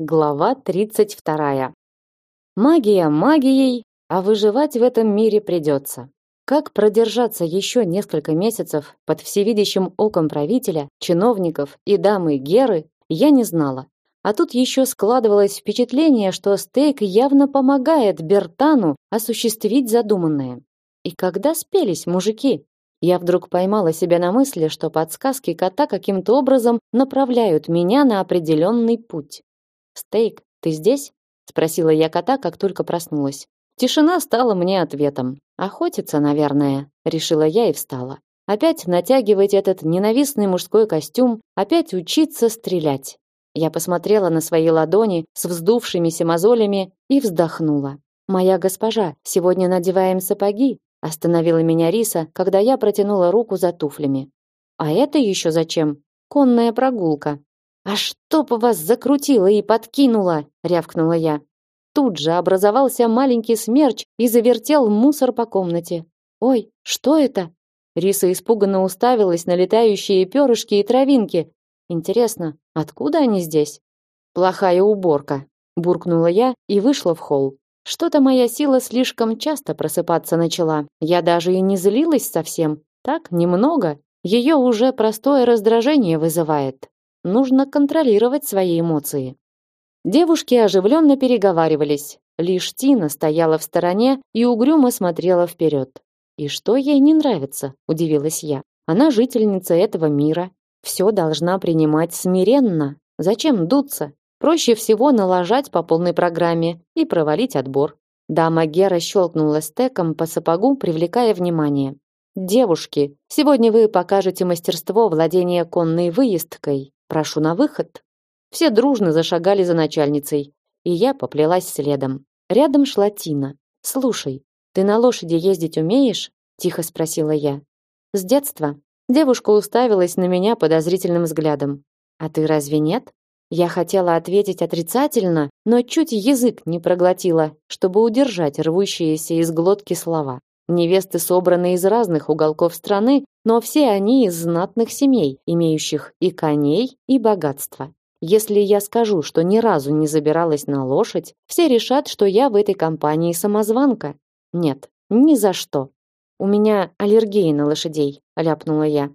Глава 32. Магия магией, а выживать в этом мире придется. Как продержаться еще несколько месяцев под всевидящим оком правителя, чиновников и дамы Геры, я не знала. А тут еще складывалось впечатление, что стейк явно помогает Бертану осуществить задуманное. И когда спелись мужики? Я вдруг поймала себя на мысли, что подсказки кота каким-то образом направляют меня на определенный путь. «Стейк, ты здесь?» — спросила я кота, как только проснулась. Тишина стала мне ответом. «Охотиться, наверное», — решила я и встала. Опять натягивать этот ненавистный мужской костюм, опять учиться стрелять. Я посмотрела на свои ладони с вздувшимися мозолями и вздохнула. «Моя госпожа, сегодня надеваем сапоги», остановила меня Риса, когда я протянула руку за туфлями. «А это еще зачем?» «Конная прогулка», «А что по вас закрутило и подкинуло?» — рявкнула я. Тут же образовался маленький смерч и завертел мусор по комнате. «Ой, что это?» Риса испуганно уставилась на летающие перышки и травинки. «Интересно, откуда они здесь?» «Плохая уборка», — буркнула я и вышла в холл. Что-то моя сила слишком часто просыпаться начала. Я даже и не злилась совсем. Так, немного. Ее уже простое раздражение вызывает. Нужно контролировать свои эмоции. Девушки оживленно переговаривались. Лишь Тина стояла в стороне и угрюмо смотрела вперед. И что ей не нравится, удивилась я. Она жительница этого мира, все должна принимать смиренно. Зачем дуться? Проще всего налажать по полной программе и провалить отбор. Дама Гера щелкнула стеком по сапогу, привлекая внимание. «Девушки, сегодня вы покажете мастерство владения конной выездкой. Прошу на выход. Все дружно зашагали за начальницей, и я поплелась следом. Рядом шла Тина. Слушай, ты на лошади ездить умеешь? тихо спросила я. С детства. Девушка уставилась на меня подозрительным взглядом. А ты разве нет? Я хотела ответить отрицательно, но чуть язык не проглотила, чтобы удержать рвущиеся из глотки слова. Невесты собраны из разных уголков страны, но все они из знатных семей, имеющих и коней, и богатство. Если я скажу, что ни разу не забиралась на лошадь, все решат, что я в этой компании самозванка. Нет, ни за что. У меня аллергия на лошадей, ляпнула я.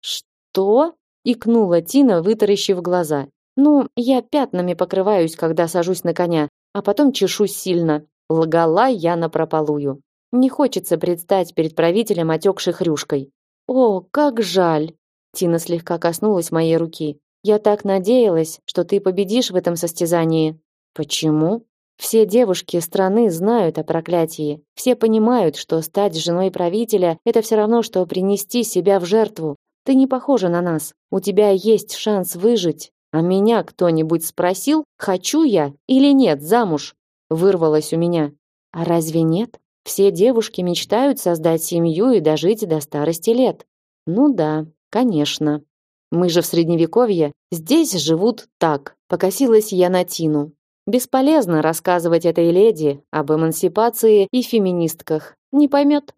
Что? икнула Тина, вытаращив глаза. Ну, я пятнами покрываюсь, когда сажусь на коня, а потом чешусь сильно. Лгала я напропалую. Не хочется предстать перед правителем отекшей хрюшкой. О, как жаль. Тина слегка коснулась моей руки. Я так надеялась, что ты победишь в этом состязании. Почему? Все девушки страны знают о проклятии. Все понимают, что стать женой правителя это все равно что принести себя в жертву. Ты не похожа на нас. У тебя есть шанс выжить. А меня кто-нибудь спросил, хочу я или нет замуж? Вырвалось у меня. А разве нет? Все девушки мечтают создать семью и дожить до старости лет. Ну да, конечно. Мы же в средневековье, здесь живут так. Покосилась я на Тину. Бесполезно рассказывать этой леди об эмансипации и феминистках. Не поймет.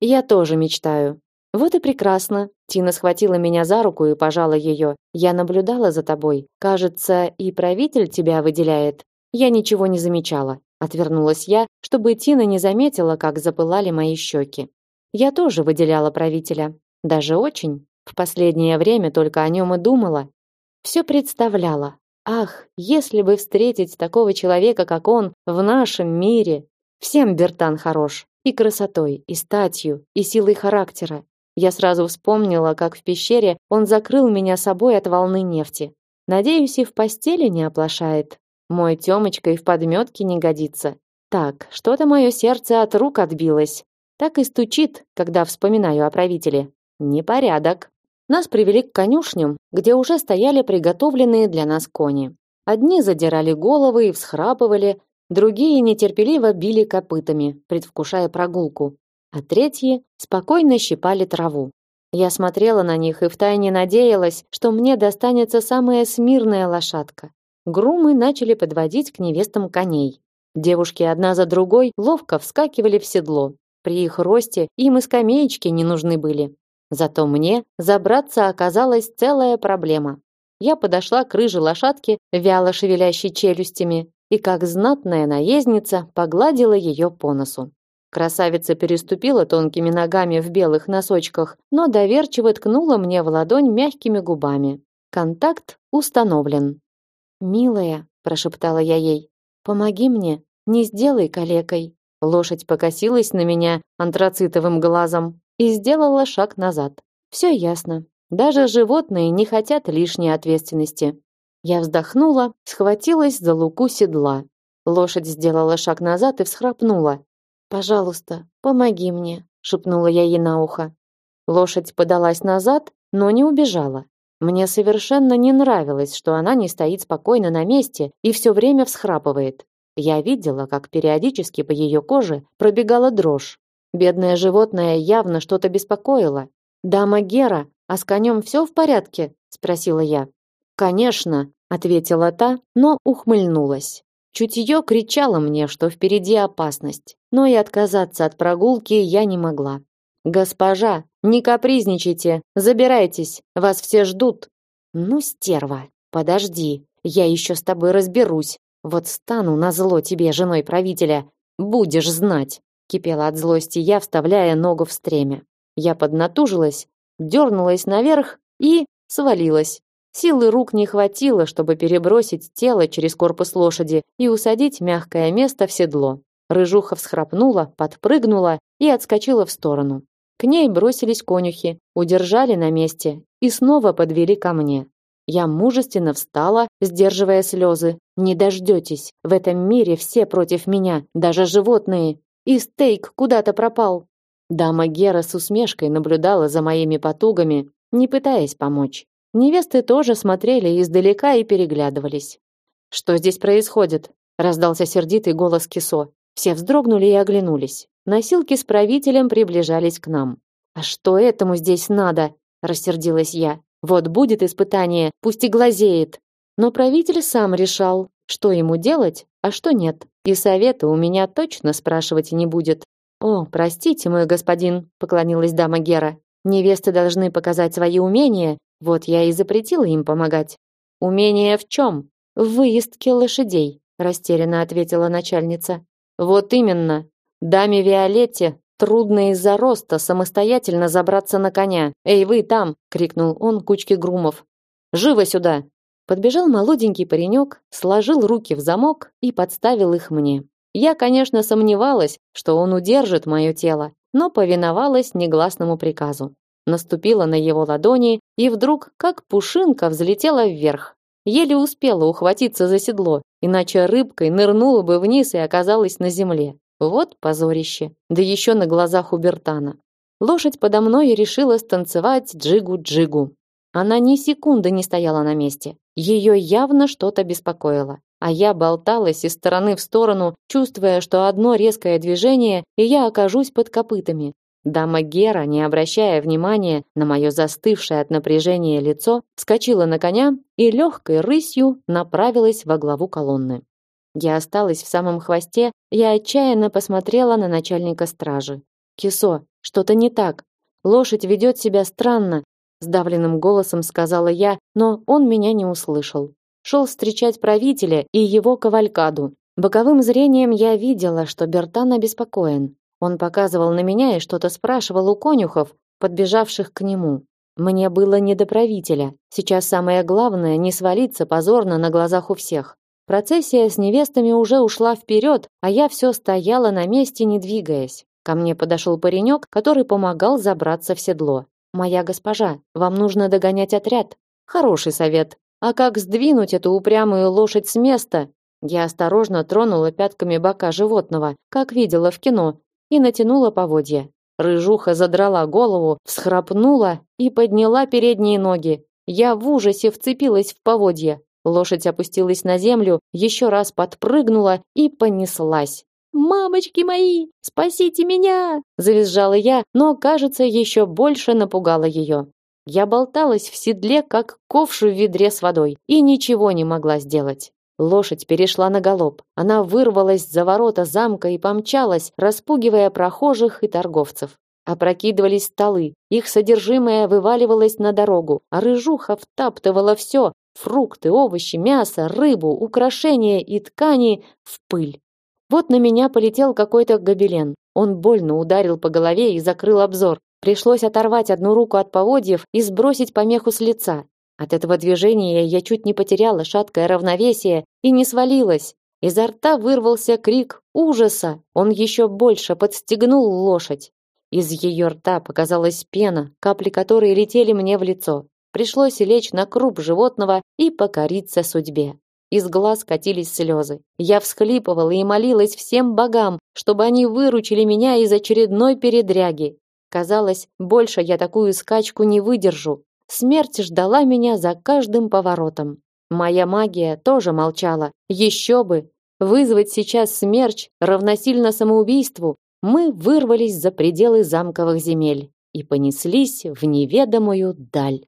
Я тоже мечтаю. Вот и прекрасно. Тина схватила меня за руку и пожала ее. Я наблюдала за тобой. Кажется, и правитель тебя выделяет. Я ничего не замечала. Отвернулась я, чтобы Тина не заметила, как запылали мои щеки. Я тоже выделяла правителя, даже очень. В последнее время только о нем и думала. Все представляла. Ах, если бы встретить такого человека, как он, в нашем мире. Всем Бертан хорош. И красотой, и статью, и силой характера. Я сразу вспомнила, как в пещере он закрыл меня собой от волны нефти. Надеюсь, и в постели не оплошает. Мой Тёмочка и в подметке не годится. Так, что-то мое сердце от рук отбилось. Так и стучит, когда вспоминаю о правителе. Непорядок. Нас привели к конюшням, где уже стояли приготовленные для нас кони. Одни задирали головы и всхрапывали, другие нетерпеливо били копытами, предвкушая прогулку, а третьи спокойно щипали траву. Я смотрела на них и втайне надеялась, что мне достанется самая смирная лошадка. Грумы начали подводить к невестам коней. Девушки одна за другой ловко вскакивали в седло. При их росте им и скамеечки не нужны были. Зато мне забраться оказалась целая проблема. я подошла к рыжей лошадке, вяло шевелящей челюстями, и как знатная наездница погладила ее по носу. Красавица переступила тонкими ногами в белых носочках, но доверчиво ткнула мне в ладонь мягкими губами. Контакт установлен. «Милая», – прошептала я ей, – «помоги мне, не сделай калекой». Лошадь покосилась на меня антрацитовым глазом и сделала шаг назад. Все ясно. Даже животные не хотят лишней ответственности. Я вздохнула, схватилась за луку седла. Лошадь сделала шаг назад и всхрапнула. «Пожалуйста, помоги мне», — шепнула я ей на ухо. Лошадь подалась назад, но не убежала. Мне совершенно не нравилось, что она не стоит спокойно на месте и все время всхрапывает. Я видела, как периодически по ее коже пробегала дрожь. Бедное животное явно что-то беспокоило. «Дама Гера, а с конем все в порядке?» – спросила я. «Конечно», – ответила та, но ухмыльнулась. Чутье кричало мне, что впереди опасность, но и отказаться от прогулки я не могла. «Госпожа, не капризничайте, забирайтесь, вас все ждут». «Ну, стерва, подожди, я еще с тобой разберусь. Вот стану на зло тебе, женой правителя, будешь знать», кипела от злости я, вставляя ногу в стремя. Я поднатужилась, дернулась наверх и свалилась. Силы рук не хватило, чтобы перебросить тело через корпус лошади и усадить мягкое место в седло. Рыжуха всхрапнула, подпрыгнула и отскочила в сторону. К ней бросились конюхи, удержали на месте и снова подвели ко мне. Я мужественно встала, сдерживая слезы. Не дождетесь, в этом мире все против меня, даже животные. И стейк куда-то пропал. Дама Гера с усмешкой наблюдала за моими потугами, не пытаясь помочь. Невесты тоже смотрели издалека и переглядывались. Что здесь происходит? раздался сердитый голос Кисо. Все вздрогнули и оглянулись. Носилки с правителем приближались к нам. А что этому здесь надо? рассердилась я. Вот будет испытание, пусть и глазеет. Но правитель сам решал, что ему делать, а что нет. И совета у меня точно спрашивать не будет. О, простите, мой господин, поклонилась дама Гера. Невесты должны показать свои умения вот я и запретила им помогать. Умение в чем? В выездке лошадей, растерянно ответила начальница. Вот именно. Даме Виолетте трудно из-за роста самостоятельно забраться на коня. Эй, вы там, крикнул он кучке грумов. Живо сюда. Подбежал молоденький паренек, сложил руки в замок и подставил их мне. Я, конечно, сомневалась, что он удержит мое тело, но повиновалась негласному приказу наступила на его ладони и вдруг, как пушинка, взлетела вверх. Еле успела ухватиться за седло, иначе рыбкой нырнула бы вниз и оказалась на земле. Вот позорище, да еще на глазах у Бертана. Лошадь подо мной решила станцевать джигу-джигу. Она ни секунды не стояла на месте. Ее явно что-то беспокоило. А я болталась из стороны в сторону, чувствуя, что одно резкое движение, и я окажусь под копытами. Дама Гера, не обращая внимания на мое застывшее от напряжения лицо, вскочила на коня и легкой рысью направилась во главу колонны. Я осталась в самом хвосте и отчаянно посмотрела на начальника стражи. «Кисо, что-то не так. Лошадь ведет себя странно», сдавленным голосом сказала я, но он меня не услышал. Шел встречать правителя и его кавалькаду. Боковым зрением я видела, что Бертан обеспокоен. Он показывал на меня и что-то спрашивал у конюхов, подбежавших к нему. Мне было не до правителя. Сейчас самое главное не свалиться позорно на глазах у всех. Процессия с невестами уже ушла вперед, а я все стояла на месте, не двигаясь. Ко мне подошел паренек, который помогал забраться в седло. Моя госпожа, вам нужно догонять отряд. Хороший совет. А как сдвинуть эту упрямую лошадь с места? Я осторожно тронула пятками бока животного, как видела в кино, и натянула поводья. Рыжуха задрала голову, всхрапнула и подняла передние ноги. Я в ужасе вцепилась в поводья. Лошадь опустилась на землю, еще раз подпрыгнула и понеслась. «Мамочки мои, спасите меня!» Завизжала я, но, кажется, еще больше напугала ее. Я болталась в седле, как ковш в ведре с водой, и ничего не могла сделать. Лошадь перешла на галоп. Она вырвалась за ворота замка и помчалась, распугивая прохожих и торговцев. Опрокидывались столы, их содержимое вываливалось на дорогу, а рыжуха втаптывала все, Фрукты, овощи, мясо, рыбу, украшения и ткани в пыль. Вот на меня полетел какой-то гобелен. Он больно ударил по голове и закрыл обзор. Пришлось оторвать одну руку от поводьев и сбросить помеху с лица. От этого движения я чуть не потеряла шаткое равновесие и не свалилась. Изо рта вырвался крик ужаса. Он еще больше подстегнул лошадь. Из ее рта показалась пена, капли которой летели мне в лицо. Пришлось лечь на круп животного и покориться судьбе. Из глаз катились слезы. Я всхлипывала и молилась всем богам, чтобы они выручили меня из очередной передряги. Казалось, больше я такую скачку не выдержу. Смерть ждала меня за каждым поворотом. Моя магия тоже молчала. Еще бы! Вызвать сейчас смерч равносильно самоубийству. Мы вырвались за пределы замковых земель и понеслись в неведомую даль.